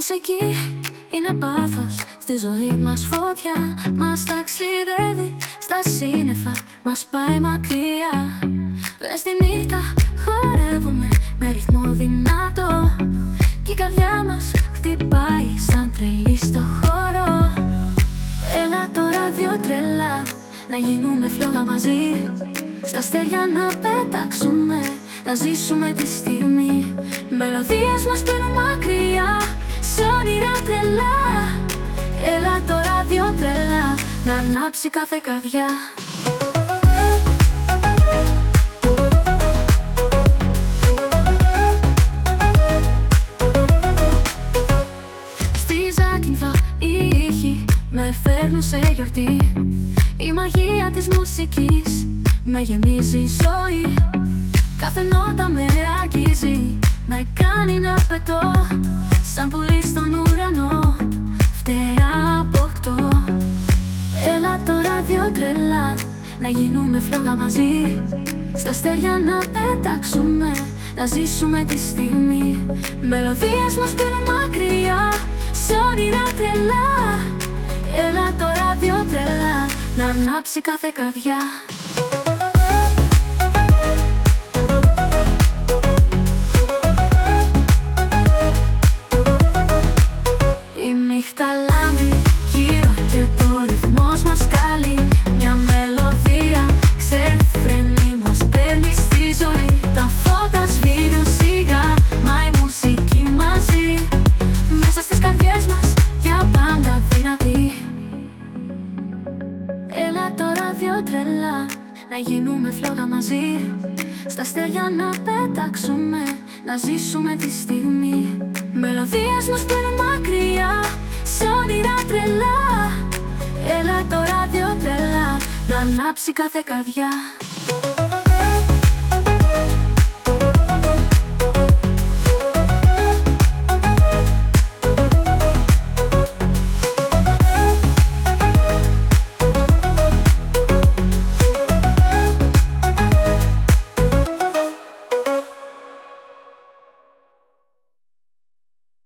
μουσική είναι πάθος. Στη ζωή μας φωτιά Μας ταξιδεύει. Στα σύννεφα Μας πάει μακριά. Δες τη νύχτα χορεύουμε Με ρυθμό δυνατό. Κι η καρδιά μας χτυπάει Σαν τρελή στο χώρο. Έλα τώρα δυο τρελά Να γίνουμε φλόγα μαζί. Στα αστέρια να πετάξουμε Να ζήσουμε τη στιγμή. Μελωδίες μας παίρνουν μακριά Σε όνειρα τρελά. Έλα τώρα δυο τρελά Να ανάψει κάθε καρδιά. Στη Ζάκυνθα οι ήχοι με φέρνουν σε γιορτή. Η μαγεία της μουσικής με γεμίζει η ζωή. Κάθε νότα με αγγίζει Με κάνει να πετώ Σαν πουλί στον ουρανό Φτερά αποκτώ Έλα τώρα δυο τρελά Να γίνουμε φλόγα μαζί. Στα αστέρια να πετάξουμε Να ζήσουμε τη στιγμή. Μελωδίες μας πήραν μακριά Σε όνειρα τρελά. Έλα τώρα δυο τρελά Να ανάψει κάθε καρδιά τρελά να γίνουμε φλόγα μαζί. Στα αστέρια να πετάξουμε Να ζήσουμε τη στιγμή. Μελωδίες μας παίρνουν μακριά Σε όνειρα τρελά. Έλα τώρα δυο τρελά Να ανάψει κάθε καρδιά